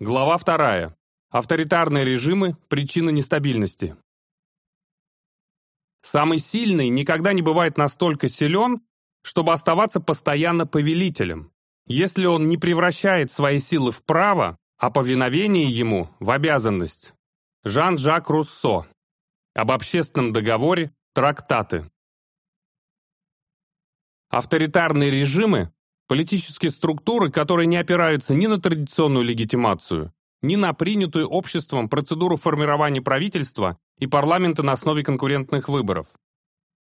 Глава вторая. Авторитарные режимы – причина нестабильности. Самый сильный никогда не бывает настолько силен, чтобы оставаться постоянно повелителем, если он не превращает свои силы в право, а повиновение ему в обязанность. Жан-Жак Руссо. Об общественном договоре Трактаты. Авторитарные режимы – политические структуры, которые не опираются ни на традиционную легитимацию, ни на принятую обществом процедуру формирования правительства и парламента на основе конкурентных выборов.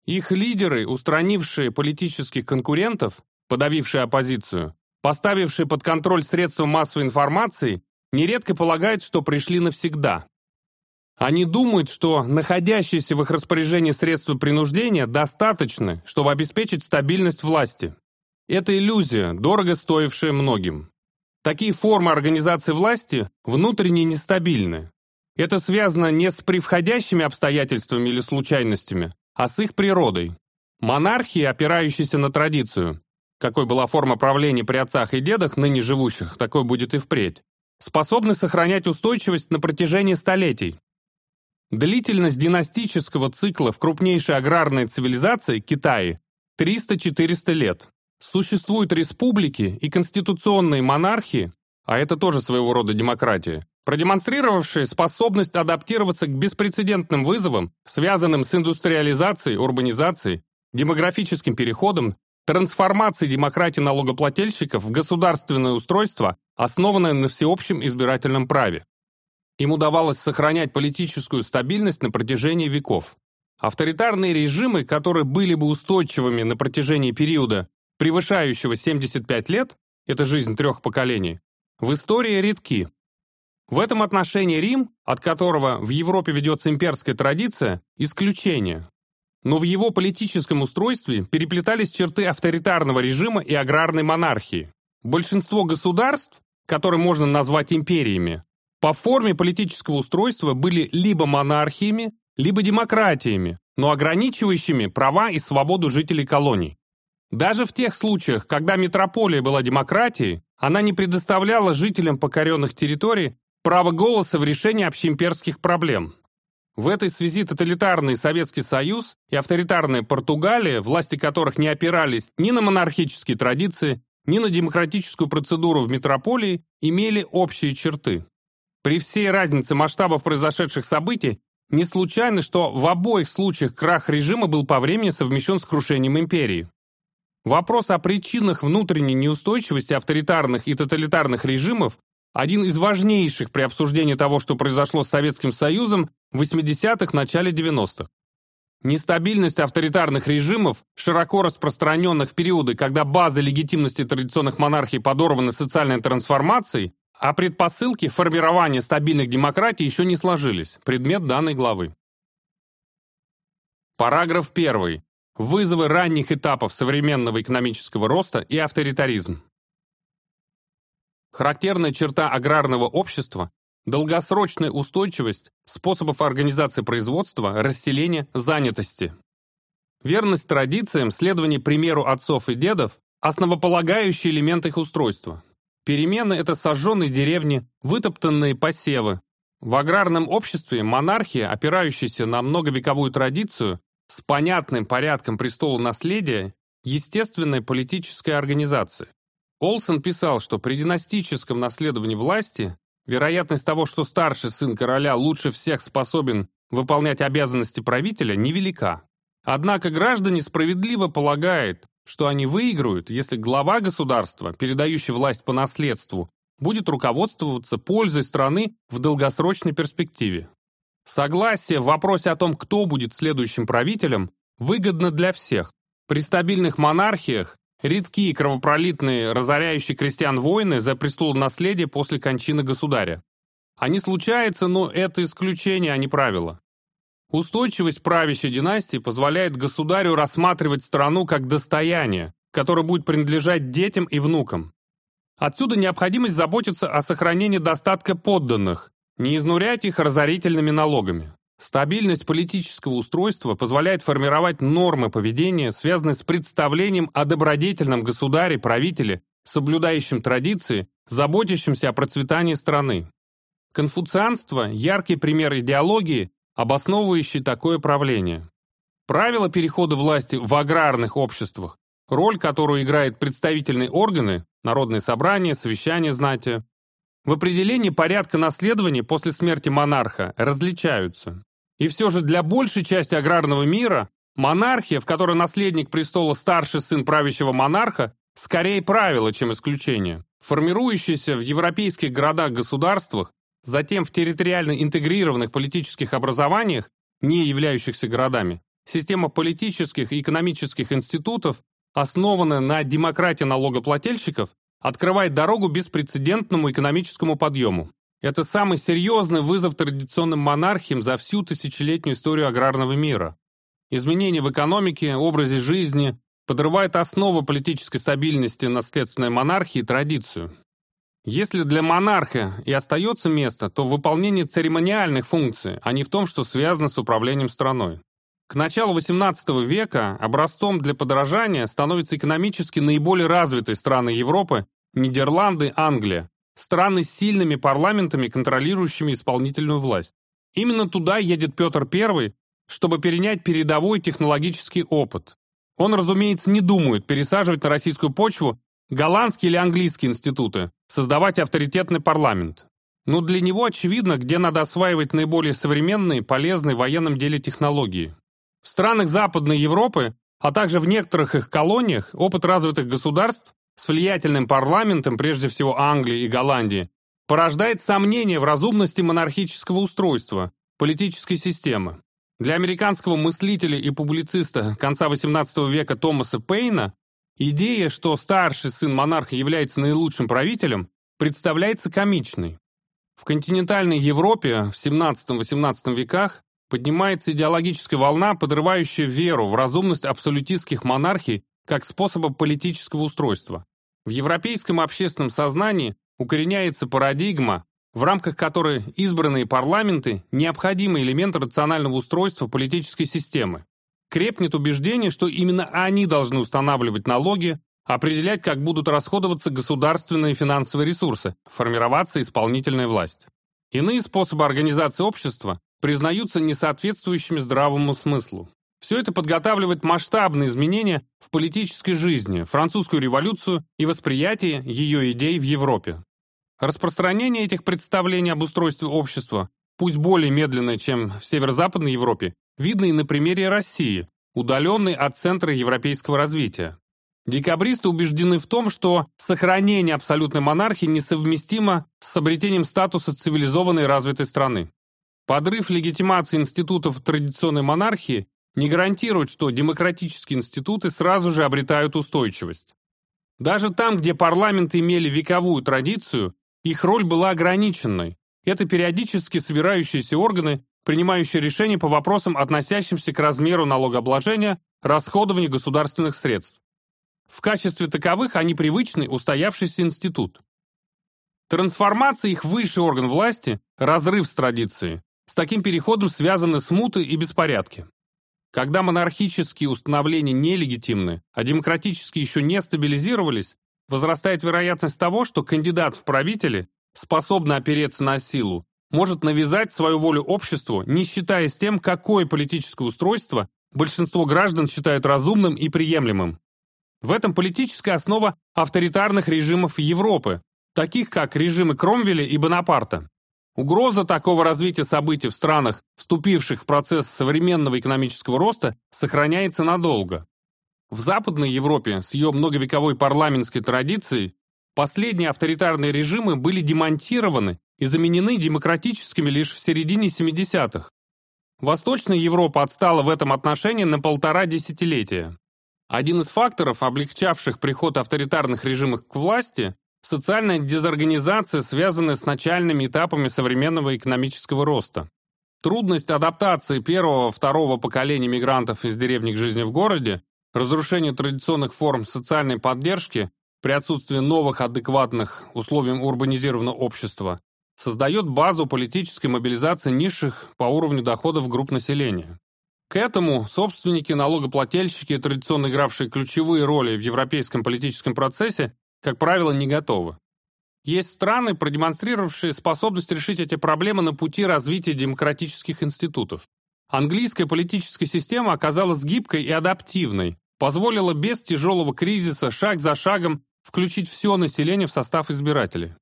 Их лидеры, устранившие политических конкурентов, подавившие оппозицию, поставившие под контроль средства массовой информации, нередко полагают, что пришли навсегда. Они думают, что находящиеся в их распоряжении средства принуждения достаточны, чтобы обеспечить стабильность власти. Это иллюзия, дорого стоившая многим. Такие формы организации власти внутренне нестабильны. Это связано не с превходящими обстоятельствами или случайностями, а с их природой. Монархии, опирающиеся на традицию, какой была форма правления при отцах и дедах, ныне живущих, такой будет и впредь, способны сохранять устойчивость на протяжении столетий. Длительность династического цикла в крупнейшей аграрной цивилизации Китае 300-400 лет. Существуют республики и конституционные монархии, а это тоже своего рода демократия, продемонстрировавшие способность адаптироваться к беспрецедентным вызовам, связанным с индустриализацией, урбанизацией, демографическим переходом, трансформацией демократии налогоплательщиков в государственное устройство, основанное на всеобщем избирательном праве. Им удавалось сохранять политическую стабильность на протяжении веков. Авторитарные режимы, которые были бы устойчивыми на протяжении периода, превышающего 75 лет, это жизнь трех поколений, в истории редки. В этом отношении Рим, от которого в Европе ведется имперская традиция, исключение. Но в его политическом устройстве переплетались черты авторитарного режима и аграрной монархии. Большинство государств, которые можно назвать империями, по форме политического устройства были либо монархиями, либо демократиями, но ограничивающими права и свободу жителей колоний. Даже в тех случаях, когда метрополия была демократией, она не предоставляла жителям покоренных территорий право голоса в решении общеимперских проблем. В этой связи тоталитарный Советский Союз и авторитарная Португалия, власти которых не опирались ни на монархические традиции, ни на демократическую процедуру в метрополии, имели общие черты. При всей разнице масштабов произошедших событий, не случайно, что в обоих случаях крах режима был по времени совмещен с крушением империи. Вопрос о причинах внутренней неустойчивости авторитарных и тоталитарных режимов один из важнейших при обсуждении того, что произошло с Советским Союзом в 80-х, начале 90-х. Нестабильность авторитарных режимов, широко распространенных в периоды, когда базы легитимности традиционных монархий подорваны социальной трансформацией, а предпосылки формирования стабильных демократий еще не сложились. Предмет данной главы. Параграф 1. Вызовы ранних этапов современного экономического роста и авторитаризм. Характерная черта аграрного общества – долгосрочная устойчивость способов организации производства, расселения, занятости. Верность традициям, следование примеру отцов и дедов – основополагающий элемент их устройства. Перемены – это сожженные деревни, вытоптанные посевы. В аграрном обществе монархия, опирающаяся на многовековую традицию, с понятным порядком престола наследия, естественная политическая организация. Олсен писал, что при династическом наследовании власти вероятность того, что старший сын короля лучше всех способен выполнять обязанности правителя, невелика. Однако граждане справедливо полагают, что они выиграют, если глава государства, передающий власть по наследству, будет руководствоваться пользой страны в долгосрочной перспективе. Согласие в вопросе о том, кто будет следующим правителем, выгодно для всех. При стабильных монархиях редкие кровопролитные, разоряющие крестьян войны за престол наследия после кончины государя. Они случаются, но это исключение, а не правило. Устойчивость правящей династии позволяет государю рассматривать страну как достояние, которое будет принадлежать детям и внукам. Отсюда необходимость заботиться о сохранении достатка подданных, не изнурять их разорительными налогами. Стабильность политического устройства позволяет формировать нормы поведения, связанные с представлением о добродетельном государе-правителе, соблюдающем традиции заботящимся о процветании страны. Конфуцианство – яркий пример идеологии, обосновывающей такое правление. Правила перехода власти в аграрных обществах, роль, которую играют представительные органы, народные собрания, совещания знати, в определении порядка наследования после смерти монарха различаются. И все же для большей части аграрного мира монархия, в которой наследник престола старший сын правящего монарха, скорее правило, чем исключение. Формирующаяся в европейских городах-государствах, затем в территориально интегрированных политических образованиях, не являющихся городами, система политических и экономических институтов, основанная на демократии налогоплательщиков, открывает дорогу беспрецедентному экономическому подъему. Это самый серьезный вызов традиционным монархиям за всю тысячелетнюю историю аграрного мира. Изменения в экономике, образе жизни подрывают основу политической стабильности наследственной монархии и традицию. Если для монарха и остается место, то в выполнении церемониальных функций, а не в том, что связано с управлением страной. К началу XVIII века образцом для подражания становятся экономически наиболее развитые страны Европы, Нидерланды, Англия, страны с сильными парламентами, контролирующими исполнительную власть. Именно туда едет Петр I, чтобы перенять передовой технологический опыт. Он, разумеется, не думает пересаживать на российскую почву голландские или английские институты, создавать авторитетный парламент. Но для него очевидно, где надо осваивать наиболее современные, полезные в военном деле технологии. В странах Западной Европы, а также в некоторых их колониях, опыт развитых государств с влиятельным парламентом, прежде всего Англии и Голландии, порождает сомнения в разумности монархического устройства, политической системы. Для американского мыслителя и публициста конца XVIII века Томаса Пейна идея, что старший сын монарха является наилучшим правителем, представляется комичной. В континентальной Европе в XVII-XVIII веках поднимается идеологическая волна, подрывающая веру в разумность абсолютистских монархий как способа политического устройства. В европейском общественном сознании укореняется парадигма, в рамках которой избранные парламенты – необходимый элемент рационального устройства политической системы. Крепнет убеждение, что именно они должны устанавливать налоги, определять, как будут расходоваться государственные финансовые ресурсы, формироваться исполнительная власть. Иные способы организации общества признаются несоответствующими здравому смыслу. Все это подготавливает масштабные изменения в политической жизни, французскую революцию и восприятие ее идей в Европе. Распространение этих представлений об устройстве общества, пусть более медленное, чем в северо-западной Европе, видно и на примере России, удаленной от центра европейского развития. Декабристы убеждены в том, что сохранение абсолютной монархии несовместимо с обретением статуса цивилизованной развитой страны. Подрыв легитимации институтов традиционной монархии не гарантирует, что демократические институты сразу же обретают устойчивость. Даже там, где парламенты имели вековую традицию, их роль была ограниченной. Это периодически собирающиеся органы, принимающие решения по вопросам, относящимся к размеру налогообложения, расходованию государственных средств. В качестве таковых они привычный устоявшийся институт. Трансформация их высший орган власти – разрыв с традицией, с таким переходом связаны смуты и беспорядки. Когда монархические установления нелегитимны, а демократические еще не стабилизировались, возрастает вероятность того, что кандидат в правители, способный опереться на силу, может навязать свою волю обществу, не считаясь тем, какое политическое устройство большинство граждан считают разумным и приемлемым. В этом политическая основа авторитарных режимов Европы, таких как режимы Кромвеля и Бонапарта. Угроза такого развития событий в странах, вступивших в процесс современного экономического роста, сохраняется надолго. В Западной Европе с ее многовековой парламентской традицией последние авторитарные режимы были демонтированы и заменены демократическими лишь в середине 70-х. Восточная Европа отстала в этом отношении на полтора десятилетия. Один из факторов, облегчавших приход авторитарных режимов к власти, социальная дезорганизация, связанная с начальными этапами современного экономического роста. Трудность адаптации первого-второго поколения мигрантов из деревни к жизни в городе, разрушение традиционных форм социальной поддержки при отсутствии новых адекватных условиям урбанизированного общества создает базу политической мобилизации низших по уровню доходов групп населения. К этому собственники, налогоплательщики, традиционно игравшие ключевые роли в европейском политическом процессе, как правило, не готовы. Есть страны, продемонстрировавшие способность решить эти проблемы на пути развития демократических институтов. Английская политическая система оказалась гибкой и адаптивной, позволила без тяжелого кризиса шаг за шагом включить все население в состав избирателей.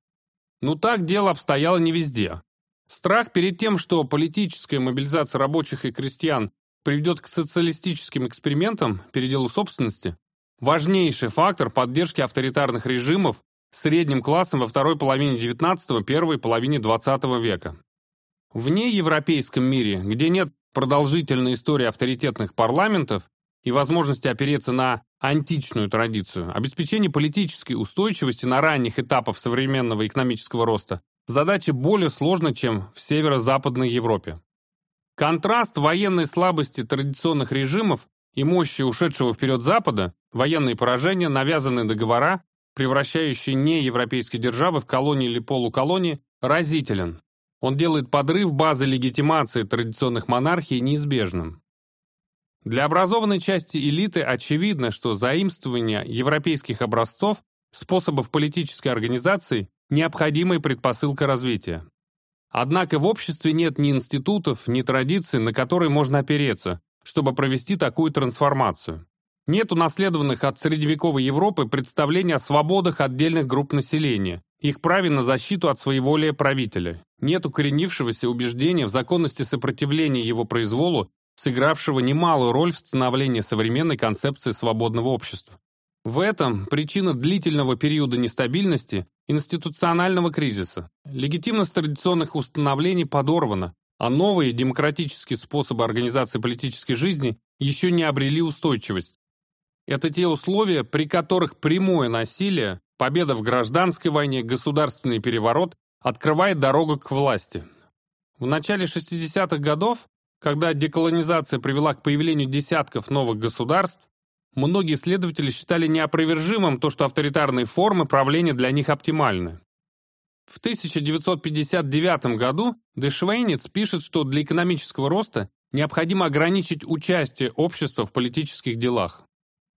Но так дело обстояло не везде. Страх перед тем, что политическая мобилизация рабочих и крестьян приведет к социалистическим экспериментам, переделу собственности, важнейший фактор поддержки авторитарных режимов средним классом во второй половине XIX – первой половине XX века. В неевропейском мире, где нет продолжительной истории авторитетных парламентов и возможности опереться на античную традицию, обеспечение политической устойчивости на ранних этапах современного экономического роста задача более сложна, чем в северо-западной Европе. Контраст военной слабости традиционных режимов и мощи ушедшего вперед Запада, военные поражения, навязанные договора, превращающие неевропейские державы в колонии или полуколонии, разителен. Он делает подрыв базы легитимации традиционных монархий неизбежным. Для образованной части элиты очевидно, что заимствование европейских образцов, способов политической организации – необходимая предпосылка развития. Однако в обществе нет ни институтов, ни традиций, на которые можно опереться, чтобы провести такую трансформацию. Нет унаследованных от средневековой Европы представлений о свободах отдельных групп населения, их праве на защиту от своеволия правителя. Нет укоренившегося убеждения в законности сопротивления его произволу, сыгравшего немалую роль в становлении современной концепции свободного общества. В этом причина длительного периода нестабильности, институционального кризиса. Легитимность традиционных установлений подорвана, а новые демократические способы организации политической жизни еще не обрели устойчивость. Это те условия, при которых прямое насилие, победа в гражданской войне, государственный переворот открывает дорогу к власти. В начале 60-х годов, когда деколонизация привела к появлению десятков новых государств, Многие исследователи считали неопровержимым то, что авторитарные формы правления для них оптимальны. В 1959 году Дешвейниц пишет, что для экономического роста необходимо ограничить участие общества в политических делах.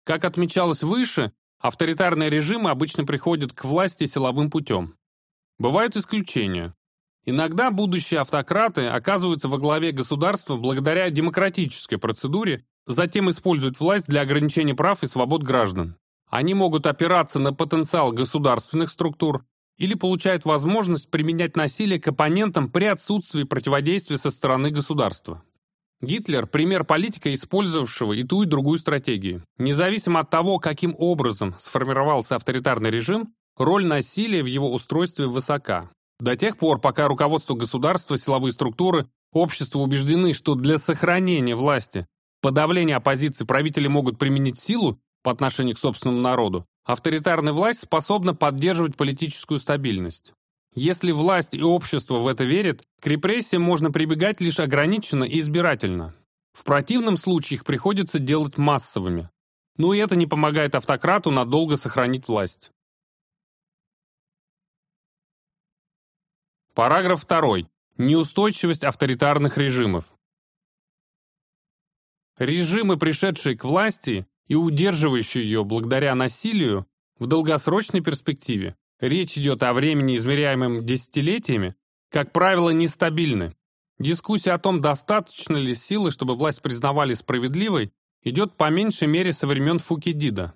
Как отмечалось выше, авторитарные режимы обычно приходят к власти силовым путем. Бывают исключения. Иногда будущие автократы оказываются во главе государства благодаря демократической процедуре затем используют власть для ограничения прав и свобод граждан. Они могут опираться на потенциал государственных структур или получают возможность применять насилие к оппонентам при отсутствии противодействия со стороны государства. Гитлер – пример политика, использовавшего и ту, и другую стратегию. Независимо от того, каким образом сформировался авторитарный режим, роль насилия в его устройстве высока. До тех пор, пока руководство государства, силовые структуры, общество убеждены, что для сохранения власти подавления оппозиции правители могут применить силу по отношению к собственному народу, авторитарная власть способна поддерживать политическую стабильность. Если власть и общество в это верят, к репрессиям можно прибегать лишь ограниченно и избирательно. В противном случае их приходится делать массовыми. Но и это не помогает автократу надолго сохранить власть. Параграф 2. Неустойчивость авторитарных режимов. Режимы, пришедшие к власти и удерживающие ее благодаря насилию, в долгосрочной перспективе, речь идет о времени, измеряемом десятилетиями, как правило, нестабильны. Дискуссия о том, достаточно ли силы, чтобы власть признавали справедливой, идет по меньшей мере со времен Фукидида.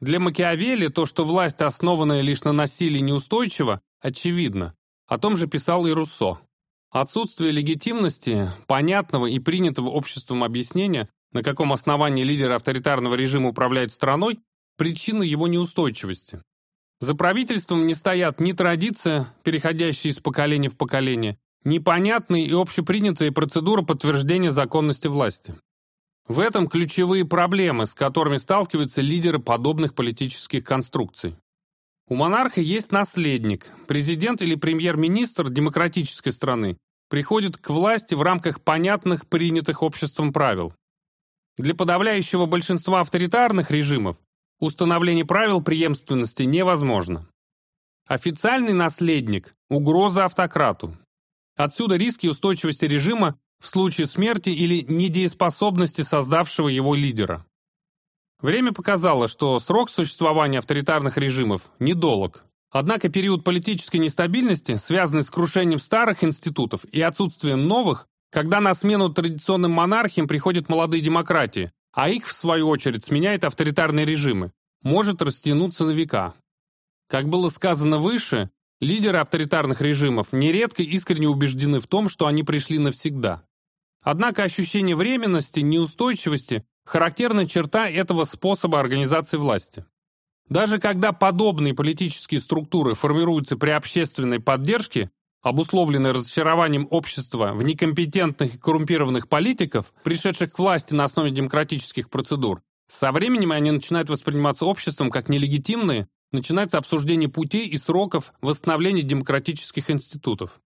Для Макиавелли то, что власть, основанная лишь на насилии, неустойчива, очевидно. О том же писал и Руссо. Отсутствие легитимности, понятного и принятого обществом объяснения на каком основании лидеры авторитарного режима управляют страной, причина его неустойчивости. За правительством не стоят ни традиция, переходящая из поколения в поколение, ни понятные и общепринятые процедуры подтверждения законности власти. В этом ключевые проблемы, с которыми сталкиваются лидеры подобных политических конструкций. У монарха есть наследник, президент или премьер-министр демократической страны, приходит к власти в рамках понятных, принятых обществом правил. Для подавляющего большинства авторитарных режимов установление правил преемственности невозможно. Официальный наследник – угроза автократу. Отсюда риски устойчивости режима в случае смерти или недееспособности создавшего его лидера. Время показало, что срок существования авторитарных режимов недолг. Однако период политической нестабильности, связанный с крушением старых институтов и отсутствием новых, когда на смену традиционным монархиям приходят молодые демократии, а их, в свою очередь, сменяют авторитарные режимы, может растянуться на века. Как было сказано выше, лидеры авторитарных режимов нередко искренне убеждены в том, что они пришли навсегда. Однако ощущение временности, неустойчивости – характерная черта этого способа организации власти. Даже когда подобные политические структуры формируются при общественной поддержке, обусловленной разочарованием общества в некомпетентных и коррумпированных политиков, пришедших к власти на основе демократических процедур, со временем они начинают восприниматься обществом как нелегитимные, начинается обсуждение путей и сроков восстановления демократических институтов.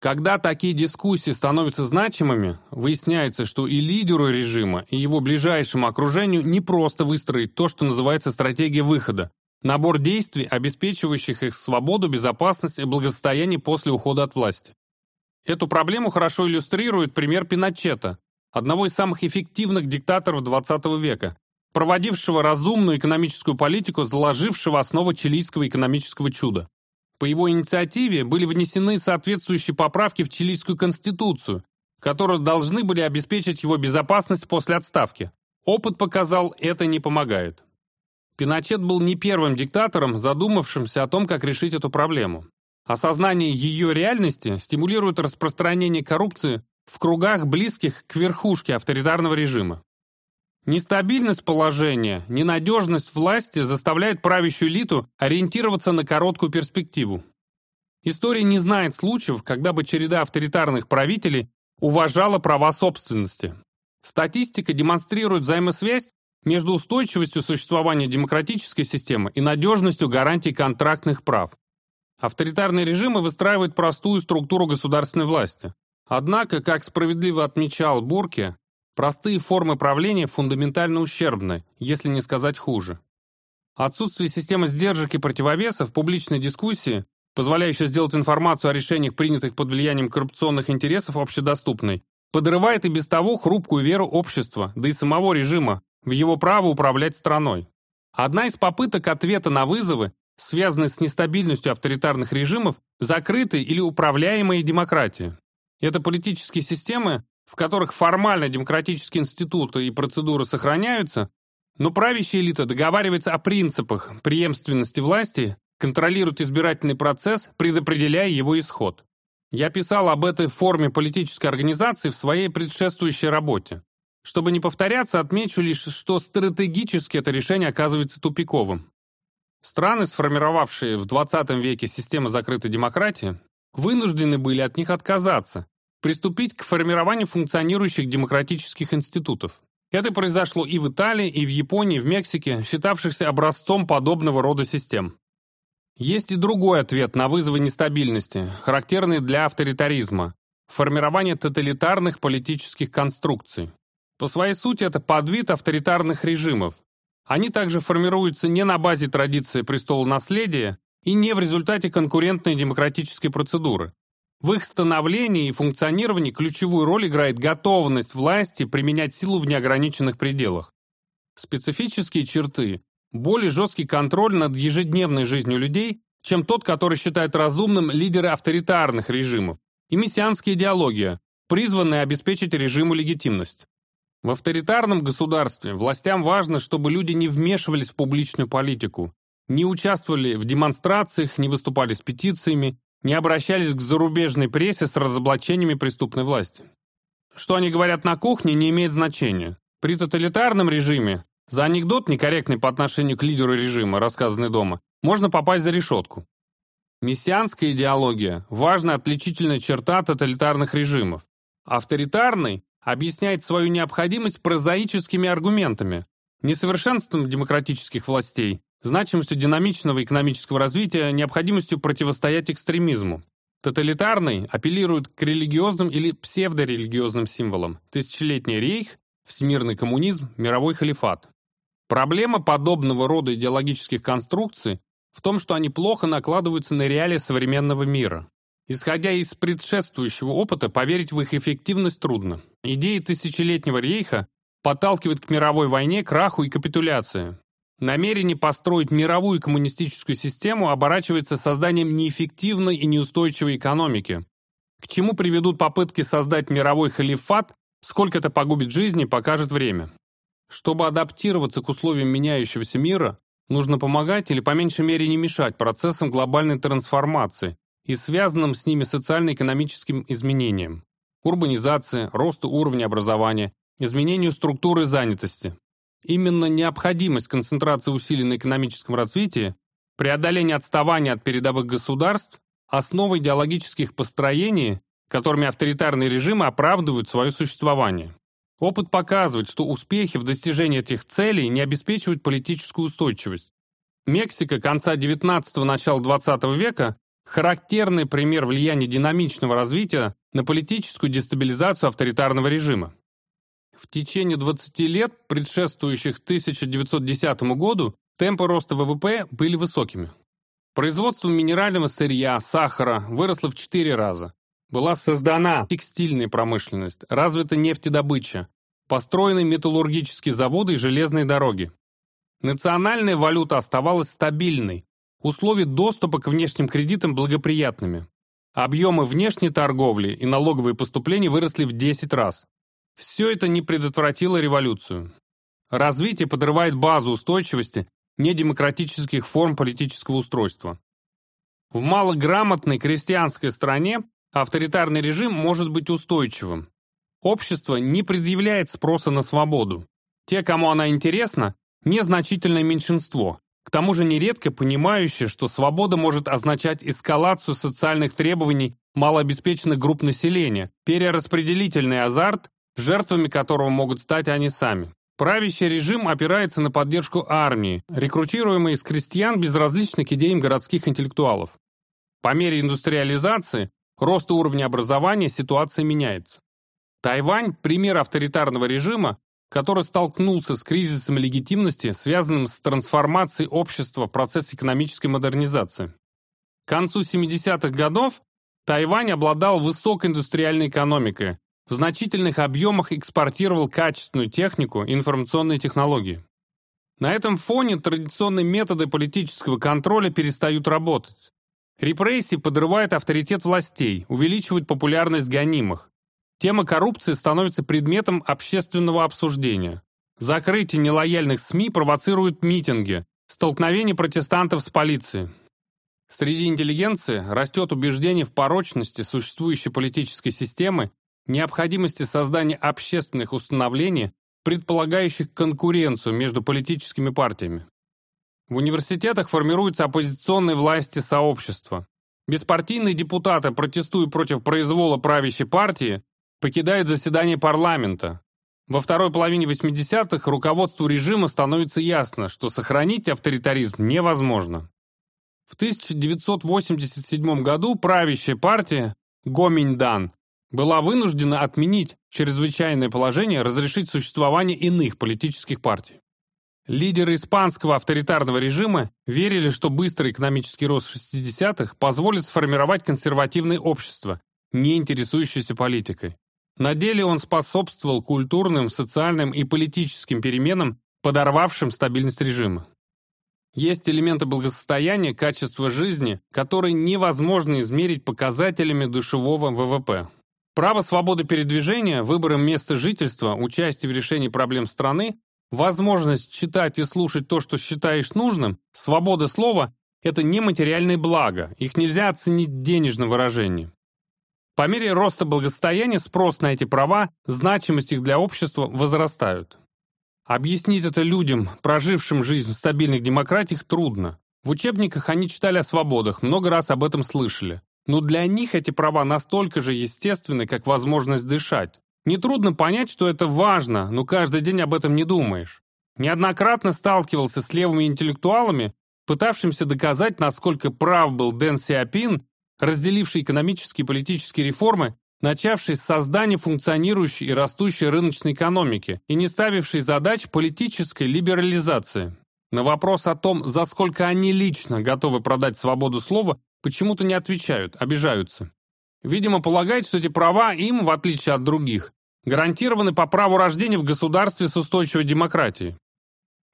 Когда такие дискуссии становятся значимыми, выясняется, что и лидеру режима, и его ближайшему окружению не просто выстроить то, что называется стратегия выхода, набор действий, обеспечивающих их свободу, безопасность и благосостояние после ухода от власти. Эту проблему хорошо иллюстрирует пример Пиночета, одного из самых эффективных диктаторов XX века, проводившего разумную экономическую политику, заложившего основу чилийского экономического чуда. По его инициативе были внесены соответствующие поправки в чилийскую конституцию, которые должны были обеспечить его безопасность после отставки. Опыт показал, это не помогает. Пиночет был не первым диктатором, задумавшимся о том, как решить эту проблему. Осознание ее реальности стимулирует распространение коррупции в кругах, близких к верхушке авторитарного режима. Нестабильность положения, ненадежность власти заставляют правящую элиту ориентироваться на короткую перспективу. История не знает случаев, когда бы череда авторитарных правителей уважала права собственности. Статистика демонстрирует взаимосвязь между устойчивостью существования демократической системы и надежностью гарантий контрактных прав. Авторитарные режимы выстраивают простую структуру государственной власти. Однако, как справедливо отмечал Бурке, Простые формы правления фундаментально ущербны, если не сказать хуже. Отсутствие системы сдержек и противовесов в публичной дискуссии, позволяющей сделать информацию о решениях, принятых под влиянием коррупционных интересов, общедоступной, подрывает и без того хрупкую веру общества, да и самого режима, в его право управлять страной. Одна из попыток ответа на вызовы, связанные с нестабильностью авторитарных режимов, закрытые или управляемые демократии. Это политические системы, в которых формально демократические институты и процедуры сохраняются, но правящая элита договаривается о принципах преемственности власти, контролирует избирательный процесс, предопределяя его исход. Я писал об этой форме политической организации в своей предшествующей работе. Чтобы не повторяться, отмечу лишь, что стратегически это решение оказывается тупиковым. Страны, сформировавшие в 20 веке систему закрытой демократии, вынуждены были от них отказаться, приступить к формированию функционирующих демократических институтов. Это произошло и в Италии, и в Японии, и в Мексике, считавшихся образцом подобного рода систем. Есть и другой ответ на вызовы нестабильности, характерный для авторитаризма – формирование тоталитарных политических конструкций. По своей сути, это подвид авторитарных режимов. Они также формируются не на базе традиции престола наследия и не в результате конкурентной демократической процедуры. В их становлении и функционировании ключевую роль играет готовность власти применять силу в неограниченных пределах. Специфические черты – более жесткий контроль над ежедневной жизнью людей, чем тот, который считает разумным лидеры авторитарных режимов, и мессианская идеология, призванная обеспечить режиму легитимность. В авторитарном государстве властям важно, чтобы люди не вмешивались в публичную политику, не участвовали в демонстрациях, не выступали с петициями, не обращались к зарубежной прессе с разоблачениями преступной власти. Что они говорят на кухне, не имеет значения. При тоталитарном режиме за анекдот, некорректный по отношению к лидеру режима, рассказанный дома, можно попасть за решетку. Мессианская идеология – важная отличительная черта тоталитарных режимов. Авторитарный объясняет свою необходимость прозаическими аргументами, несовершенством демократических властей, значимостью динамичного экономического развития, необходимостью противостоять экстремизму. Тоталитарный апеллирует к религиозным или псевдорелигиозным символам. Тысячелетний рейх, всемирный коммунизм, мировой халифат. Проблема подобного рода идеологических конструкций в том, что они плохо накладываются на реалии современного мира. Исходя из предшествующего опыта, поверить в их эффективность трудно. Идеи тысячелетнего рейха подталкивают к мировой войне, краху и капитуляции. Намерение построить мировую коммунистическую систему оборачивается созданием неэффективной и неустойчивой экономики. К чему приведут попытки создать мировой халифат, сколько это погубит жизни, покажет время. Чтобы адаптироваться к условиям меняющегося мира, нужно помогать или по меньшей мере не мешать процессам глобальной трансформации и связанным с ними социально-экономическим изменениям, урбанизации, росту уровня образования, изменению структуры занятости. Именно необходимость концентрации усилий на экономическом развитии, преодоление отставания от передовых государств – основа идеологических построений, которыми авторитарные режимы оправдывают свое существование. Опыт показывает, что успехи в достижении этих целей не обеспечивают политическую устойчивость. Мексика конца XIX – начала XX века – характерный пример влияния динамичного развития на политическую дестабилизацию авторитарного режима. В течение 20 лет, предшествующих 1910 году, темпы роста ВВП были высокими. Производство минерального сырья, сахара выросло в 4 раза. Была создана текстильная промышленность, развита нефтедобыча, построены металлургические заводы и железные дороги. Национальная валюта оставалась стабильной, условия доступа к внешним кредитам благоприятными. Объемы внешней торговли и налоговые поступления выросли в 10 раз. Все это не предотвратило революцию. Развитие подрывает базу устойчивости недемократических форм политического устройства. В малограмотной крестьянской стране авторитарный режим может быть устойчивым. Общество не предъявляет спроса на свободу. Те, кому она интересна, незначительное меньшинство, к тому же нередко понимающие, что свобода может означать эскалацию социальных требований малообеспеченных групп населения, перераспределительный азарт жертвами которого могут стать они сами. Правящий режим опирается на поддержку армии, рекрутируемой из крестьян безразличных идеям городских интеллектуалов. По мере индустриализации, роста уровня образования ситуация меняется. Тайвань – пример авторитарного режима, который столкнулся с кризисом легитимности, связанным с трансформацией общества в процессе экономической модернизации. К концу 70-х годов Тайвань обладал высокой индустриальной экономикой, в значительных объемах экспортировал качественную технику и информационные технологии. На этом фоне традиционные методы политического контроля перестают работать. Репрессии подрывают авторитет властей, увеличивают популярность гонимых. Тема коррупции становится предметом общественного обсуждения. Закрытие нелояльных СМИ провоцирует митинги, столкновения протестантов с полицией. Среди интеллигенции растет убеждение в порочности существующей политической системы необходимости создания общественных установлений, предполагающих конкуренцию между политическими партиями. В университетах формируются оппозиционные власти сообщества. Беспартийные депутаты, протестуя против произвола правящей партии, покидают заседание парламента. Во второй половине 80-х руководству режима становится ясно, что сохранить авторитаризм невозможно. В 1987 году правящая партия Гоминьдан была вынуждена отменить чрезвычайное положение, разрешить существование иных политических партий. Лидеры испанского авторитарного режима верили, что быстрый экономический рост 60-х позволит сформировать консервативное общество, не интересующееся политикой. На деле он способствовал культурным, социальным и политическим переменам, подорвавшим стабильность режима. Есть элементы благосостояния, качества жизни, которые невозможно измерить показателями душевого ВВП. Право свободы передвижения, выбором места жительства, участие в решении проблем страны, возможность читать и слушать то, что считаешь нужным, свобода слова – это нематериальные блага, их нельзя оценить в денежном выражении. По мере роста благосостояния спрос на эти права, значимость их для общества возрастают. Объяснить это людям, прожившим жизнь в стабильных демократиях, трудно. В учебниках они читали о свободах, много раз об этом слышали. Но для них эти права настолько же естественны, как возможность дышать. Нетрудно понять, что это важно, но каждый день об этом не думаешь. Неоднократно сталкивался с левыми интеллектуалами, пытавшимся доказать, насколько прав был Дэн Сиапин, разделивший экономические и политические реформы, начавший с создания функционирующей и растущей рыночной экономики и не ставивший задач политической либерализации. На вопрос о том, за сколько они лично готовы продать свободу слова, почему-то не отвечают, обижаются. Видимо, полагают, что эти права им, в отличие от других, гарантированы по праву рождения в государстве с устойчивой демократией.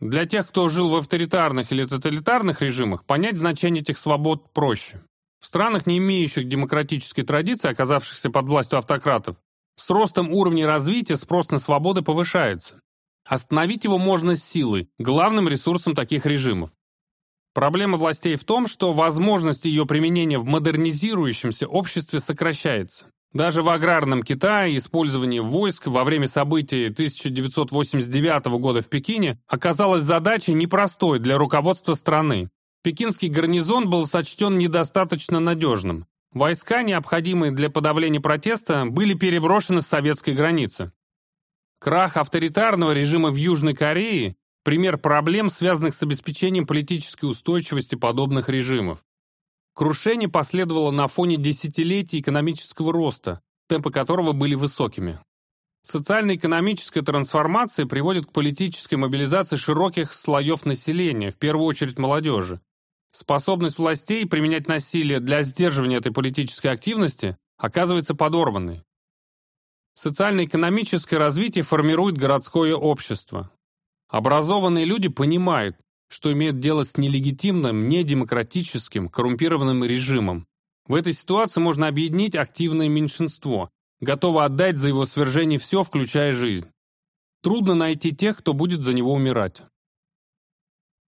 Для тех, кто жил в авторитарных или тоталитарных режимах, понять значение этих свобод проще. В странах, не имеющих демократической традиции, оказавшихся под властью автократов, с ростом уровня развития спрос на свободы повышается. Остановить его можно силой, главным ресурсом таких режимов. Проблема властей в том, что возможность ее применения в модернизирующемся обществе сокращается. Даже в аграрном Китае использование войск во время событий 1989 года в Пекине оказалось задачей непростой для руководства страны. Пекинский гарнизон был сочтен недостаточно надежным. Войска, необходимые для подавления протеста, были переброшены с советской границы. Крах авторитарного режима в Южной Корее – пример проблем, связанных с обеспечением политической устойчивости подобных режимов. Крушение последовало на фоне десятилетий экономического роста, темпы которого были высокими. Социально-экономическая трансформация приводит к политической мобилизации широких слоев населения, в первую очередь молодежи. Способность властей применять насилие для сдерживания этой политической активности оказывается подорванной. Социально-экономическое развитие формирует городское общество. Образованные люди понимают, что имеют дело с нелегитимным, недемократическим, коррумпированным режимом. В этой ситуации можно объединить активное меньшинство, готово отдать за его свержение все, включая жизнь. Трудно найти тех, кто будет за него умирать.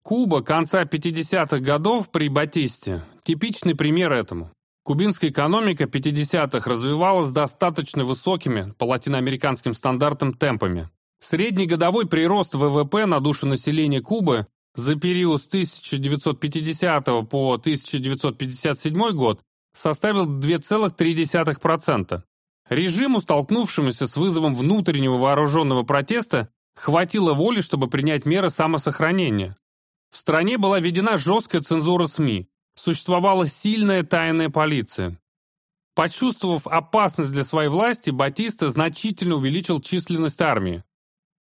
Куба конца 50-х годов при Батисте – типичный пример этому. Кубинская экономика 50-х развивалась достаточно высокими по латиноамериканским стандартам темпами. Средний годовой прирост ВВП на душу населения Кубы за период с 1950 по 1957 год составил 2,3%. Режиму, столкнувшемуся с вызовом внутреннего вооруженного протеста, хватило воли, чтобы принять меры самосохранения. В стране была введена жесткая цензура СМИ, существовала сильная тайная полиция. Почувствовав опасность для своей власти, Батиста значительно увеличил численность армии.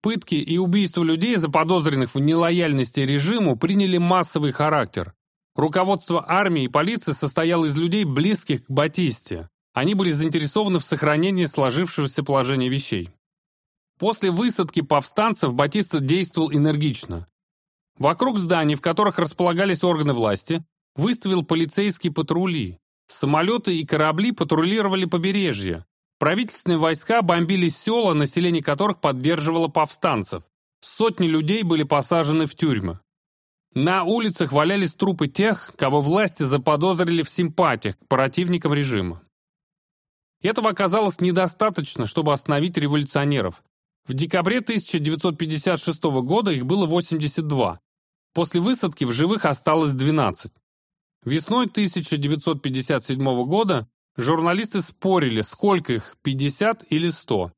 Пытки и убийства людей, заподозренных в нелояльности режиму, приняли массовый характер. Руководство армии и полиции состояло из людей, близких к Батисте. Они были заинтересованы в сохранении сложившегося положения вещей. После высадки повстанцев Батиста действовал энергично. Вокруг зданий, в которых располагались органы власти, выставил полицейские патрули. Самолеты и корабли патрулировали побережье. Правительственные войска бомбили села, население которых поддерживало повстанцев. Сотни людей были посажены в тюрьмы. На улицах валялись трупы тех, кого власти заподозрили в симпатиях к противникам режима. Этого оказалось недостаточно, чтобы остановить революционеров. В декабре 1956 года их было 82. После высадки в живых осталось 12. Весной 1957 года Журналисты спорили, сколько их, 50 или 100.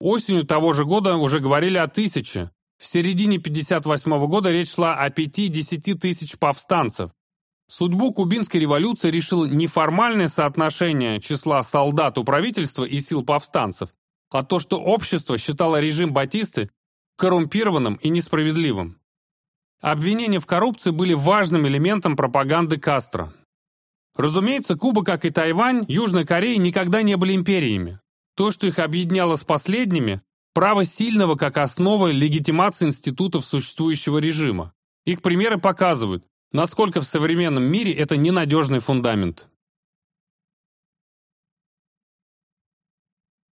Осенью того же года уже говорили о тысяче. В середине 58 года речь шла о 5-10 тысяч повстанцев. Судьбу кубинской революции решило не формальное соотношение числа солдат у правительства и сил повстанцев, а то, что общество считало режим Батисты коррумпированным и несправедливым. Обвинения в коррупции были важным элементом пропаганды Кастро. Разумеется, Куба, как и Тайвань, Южная Корея никогда не были империями. То, что их объединяло с последними, право сильного как основа легитимации институтов существующего режима. Их примеры показывают, насколько в современном мире это ненадежный фундамент.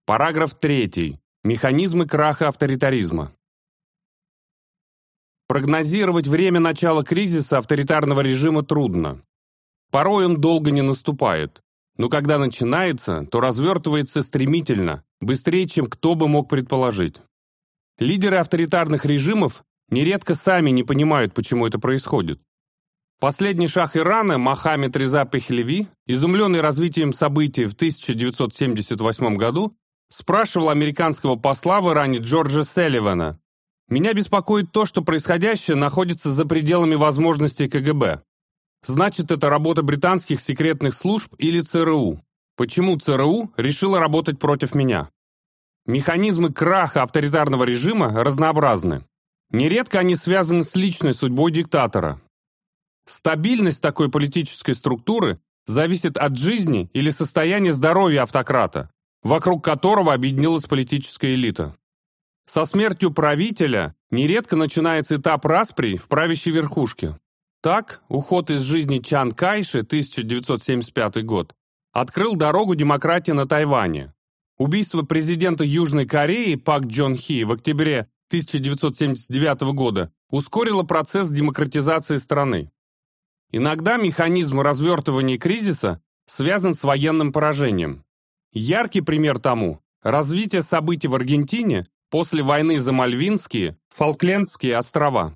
Параграф 3. Механизмы краха авторитаризма. Прогнозировать время начала кризиса авторитарного режима трудно. Порой он долго не наступает, но когда начинается, то развертывается стремительно, быстрее, чем кто бы мог предположить. Лидеры авторитарных режимов нередко сами не понимают, почему это происходит. Последний шах Ирана, Мохаммед Реза Пехлеви, изумленный развитием событий в 1978 году, спрашивал американского посла в Иране Джорджа Селливана, «Меня беспокоит то, что происходящее находится за пределами возможностей КГБ. Значит, это работа британских секретных служб или ЦРУ. Почему ЦРУ решила работать против меня? Механизмы краха авторитарного режима разнообразны. Нередко они связаны с личной судьбой диктатора. Стабильность такой политической структуры зависит от жизни или состояния здоровья автократа, вокруг которого объединилась политическая элита. Со смертью правителя нередко начинается этап распри в правящей верхушке. Так, уход из жизни Чан Кайши, 1975 год, открыл дорогу демократии на Тайване. Убийство президента Южной Кореи Пак Джон Хи в октябре 1979 года ускорило процесс демократизации страны. Иногда механизм развертывания кризиса связан с военным поражением. Яркий пример тому – развитие событий в Аргентине после войны за Мальвинские, Фолклендские острова.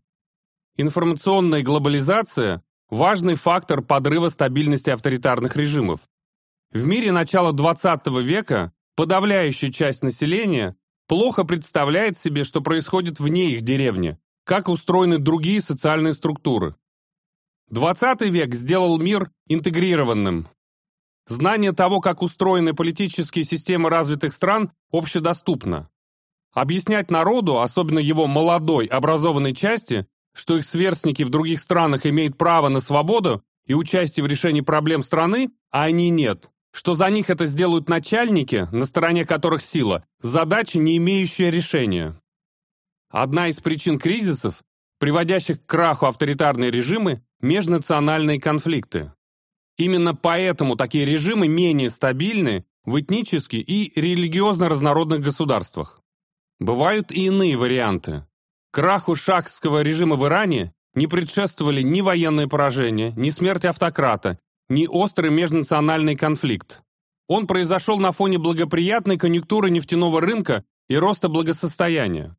Информационная глобализация – важный фактор подрыва стабильности авторитарных режимов. В мире начала XX века подавляющая часть населения плохо представляет себе, что происходит вне их деревни, как устроены другие социальные структуры. 20 век сделал мир интегрированным. Знание того, как устроены политические системы развитых стран, общедоступно. Объяснять народу, особенно его молодой, образованной части, что их сверстники в других странах имеют право на свободу и участие в решении проблем страны, а они нет, что за них это сделают начальники, на стороне которых сила, задача, не имеющая решения. Одна из причин кризисов, приводящих к краху авторитарные режимы, межнациональные конфликты. Именно поэтому такие режимы менее стабильны в этнически и религиозно разнородных государствах. Бывают и иные варианты. Краху шахского режима в Иране не предшествовали ни военное поражение, ни смерть автократа, ни острый межнациональный конфликт. Он произошел на фоне благоприятной конъюнктуры нефтяного рынка и роста благосостояния.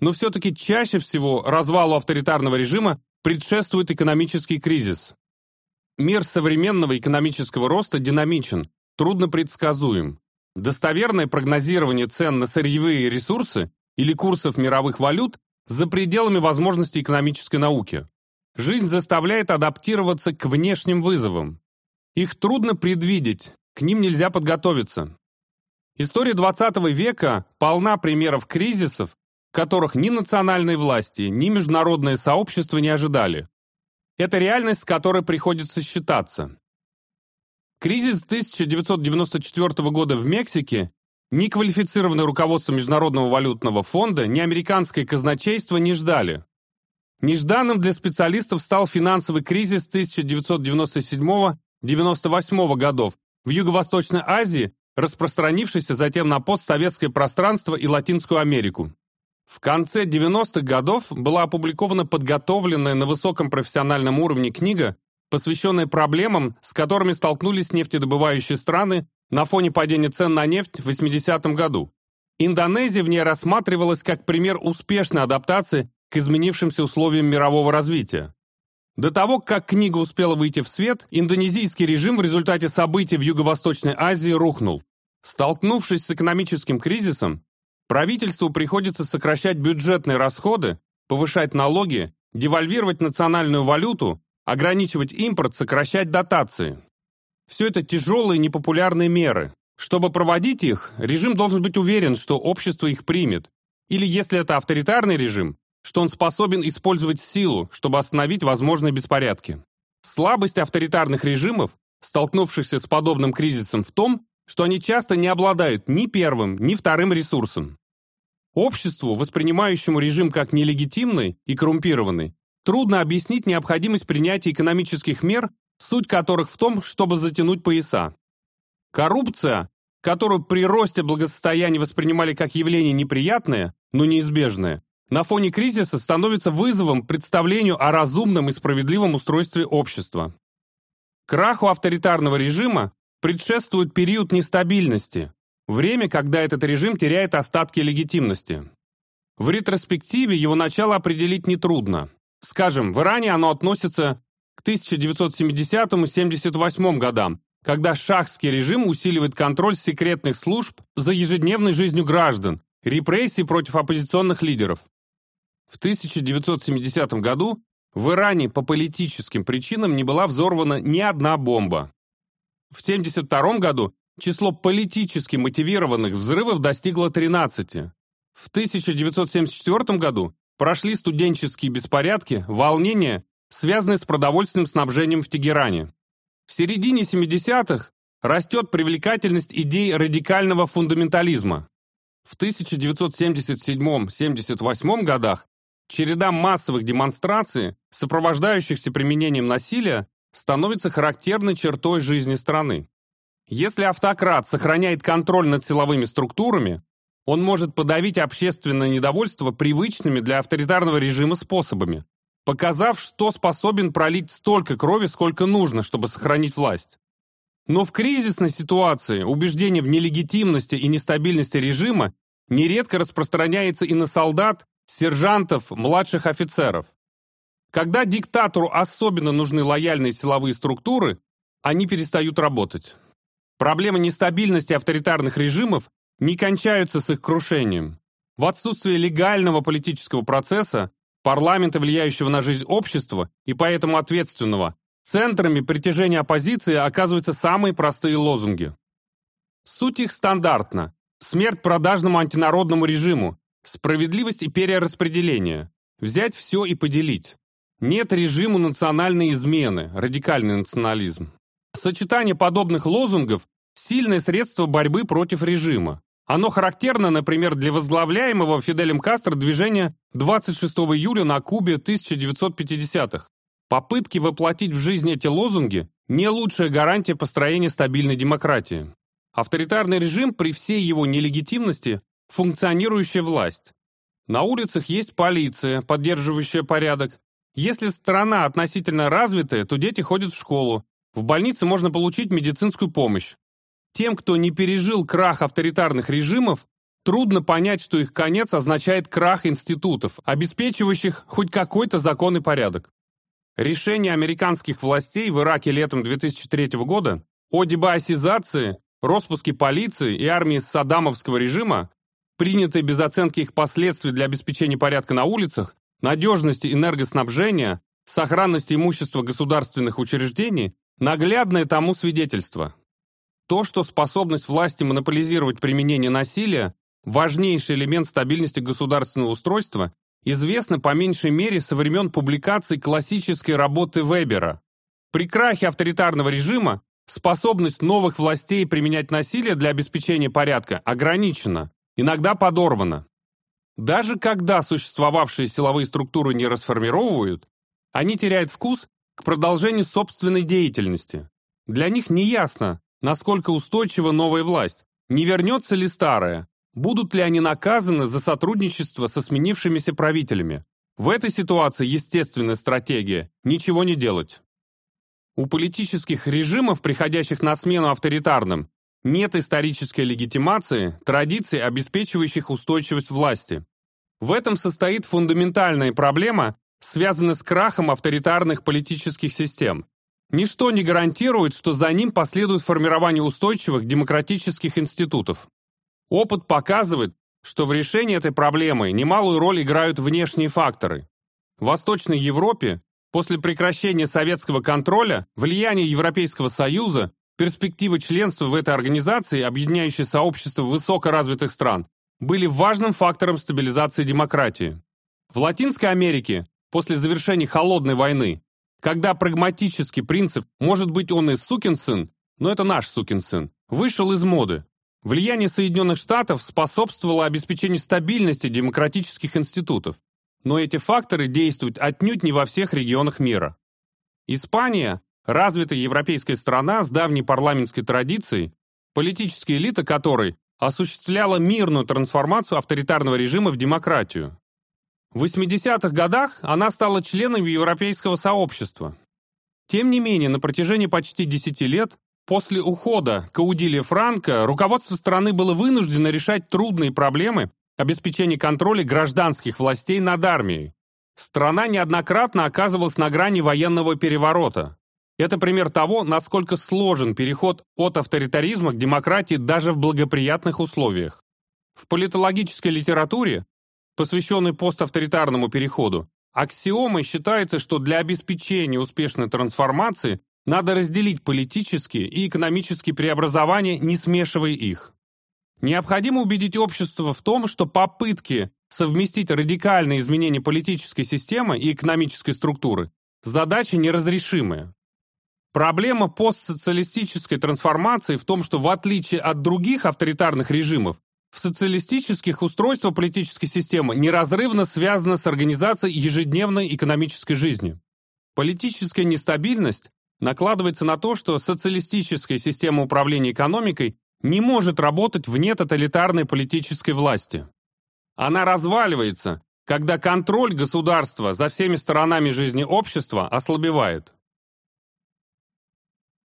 Но все-таки чаще всего развалу авторитарного режима предшествует экономический кризис. Мир современного экономического роста динамичен, трудно предсказуем. Достоверное прогнозирование цен на сырьевые ресурсы или курсов мировых валют за пределами возможностей экономической науки. Жизнь заставляет адаптироваться к внешним вызовам. Их трудно предвидеть, к ним нельзя подготовиться. История 20 века полна примеров кризисов, которых ни национальные власти, ни международное сообщество не ожидали. Это реальность, с которой приходится считаться. Кризис 1994 года в Мексике ни квалифицированное руководство Международного валютного фонда, ни американское казначейство не ждали. Нежданным для специалистов стал финансовый кризис 1997-98 годов в Юго-Восточной Азии, распространившийся затем на постсоветское пространство и Латинскую Америку. В конце 90-х годов была опубликована подготовленная на высоком профессиональном уровне книга, посвященная проблемам, с которыми столкнулись нефтедобывающие страны на фоне падения цен на нефть в 80-м году. Индонезия в ней рассматривалась как пример успешной адаптации к изменившимся условиям мирового развития. До того, как книга успела выйти в свет, индонезийский режим в результате событий в Юго-Восточной Азии рухнул. Столкнувшись с экономическим кризисом, правительству приходится сокращать бюджетные расходы, повышать налоги, девальвировать национальную валюту, ограничивать импорт, сокращать дотации. Все это тяжелые непопулярные меры. Чтобы проводить их, режим должен быть уверен, что общество их примет. Или если это авторитарный режим, что он способен использовать силу, чтобы остановить возможные беспорядки. Слабость авторитарных режимов, столкнувшихся с подобным кризисом, в том, что они часто не обладают ни первым, ни вторым ресурсом. Обществу, воспринимающему режим как нелегитимный и коррумпированный, трудно объяснить необходимость принятия экономических мер, суть которых в том, чтобы затянуть пояса. Коррупция, которую при росте благосостояния воспринимали как явление неприятное, но неизбежное, на фоне кризиса становится вызовом представлению о разумном и справедливом устройстве общества. Краху авторитарного режима предшествует период нестабильности, время, когда этот режим теряет остатки легитимности. В ретроспективе его начало определить нетрудно. Скажем, в Иране оно относится к 1970-78 годам, когда шахский режим усиливает контроль секретных служб за ежедневной жизнью граждан, репрессии против оппозиционных лидеров. В 1970 году в Иране по политическим причинам не была взорвана ни одна бомба. В 1972 году число политически мотивированных взрывов достигло 13. В 1974 году прошли студенческие беспорядки, волнения, связанные с продовольственным снабжением в Тегеране. В середине 70-х растет привлекательность идей радикального фундаментализма. В 1977-78 годах Череда массовых демонстраций, сопровождающихся применением насилия, становится характерной чертой жизни страны. Если автократ сохраняет контроль над силовыми структурами, он может подавить общественное недовольство привычными для авторитарного режима способами, показав, что способен пролить столько крови, сколько нужно, чтобы сохранить власть. Но в кризисной ситуации убеждение в нелегитимности и нестабильности режима нередко распространяется и на солдат, сержантов, младших офицеров. Когда диктатору особенно нужны лояльные силовые структуры, они перестают работать. Проблемы нестабильности авторитарных режимов не кончаются с их крушением. В отсутствие легального политического процесса, парламента, влияющего на жизнь общества и поэтому ответственного, центрами притяжения оппозиции оказываются самые простые лозунги. Суть их стандартна. Смерть продажному антинародному режиму, справедливость и перераспределение, взять все и поделить. Нет режиму национальной измены, радикальный национализм. Сочетание подобных лозунгов – сильное средство борьбы против режима. Оно характерно, например, для возглавляемого Фиделем Кастро движения 26 июля на Кубе 1950-х. Попытки воплотить в жизнь эти лозунги – не лучшая гарантия построения стабильной демократии. Авторитарный режим при всей его нелегитимности – функционирующая власть. На улицах есть полиция, поддерживающая порядок, если страна относительно развитая, то дети ходят в школу. В больнице можно получить медицинскую помощь. Тем, кто не пережил крах авторитарных режимов, трудно понять, что их конец означает крах институтов, обеспечивающих хоть какой-то закон и порядок. Решение американских властей в Ираке летом 2003 года о дебаасизации, распуске полиции и армии Саддамовского режима, принятое без оценки их последствий для обеспечения порядка на улицах, надежности энергоснабжения, сохранности имущества государственных учреждений – наглядное тому свидетельство. То, что способность власти монополизировать применение насилия – важнейший элемент стабильности государственного устройства, известно по меньшей мере со времен публикаций классической работы Вебера. При крахе авторитарного режима способность новых властей применять насилие для обеспечения порядка ограничена, иногда подорвана. Даже когда существовавшие силовые структуры не расформировывают, они теряют вкус к продолжению собственной деятельности. Для них неясно, насколько устойчива новая власть, не вернется ли старая, будут ли они наказаны за сотрудничество со сменившимися правителями. В этой ситуации естественная стратегия – ничего не делать. У политических режимов, приходящих на смену авторитарным, нет исторической легитимации, традиций, обеспечивающих устойчивость власти. В этом состоит фундаментальная проблема, связанная с крахом авторитарных политических систем. Ничто не гарантирует, что за ним последует формирование устойчивых демократических институтов. Опыт показывает, что в решении этой проблемы немалую роль играют внешние факторы. В Восточной Европе после прекращения советского контроля влияние Европейского Союза Перспективы членства в этой организации, объединяющей сообщество высокоразвитых стран, были важным фактором стабилизации демократии. В Латинской Америке, после завершения Холодной войны, когда прагматический принцип «может быть он и сукин сын, но это наш сукин сын» вышел из моды, влияние Соединенных Штатов способствовало обеспечению стабильности демократических институтов. Но эти факторы действуют отнюдь не во всех регионах мира. Испания Развитая европейская страна с давней парламентской традицией, политическая элита которой осуществляла мирную трансформацию авторитарного режима в демократию. В 80-х годах она стала членом европейского сообщества. Тем не менее, на протяжении почти 10 лет после ухода Каудилия Франко руководство страны было вынуждено решать трудные проблемы обеспечения контроля гражданских властей над армией. Страна неоднократно оказывалась на грани военного переворота. Это пример того, насколько сложен переход от авторитаризма к демократии даже в благоприятных условиях. В политологической литературе, посвященной поставторитарному переходу, аксиомой считается, что для обеспечения успешной трансформации надо разделить политические и экономические преобразования, не смешивая их. Необходимо убедить общество в том, что попытки совместить радикальные изменения политической системы и экономической структуры – задача неразрешимая. Проблема постсоциалистической трансформации в том, что в отличие от других авторитарных режимов, В социалистических устройство политической системы неразрывно связано с организацией ежедневной экономической жизни. Политическая нестабильность накладывается на то, что социалистическая система управления экономикой не может работать вне тоталитарной политической власти. Она разваливается, когда контроль государства за всеми сторонами жизни общества ослабевает.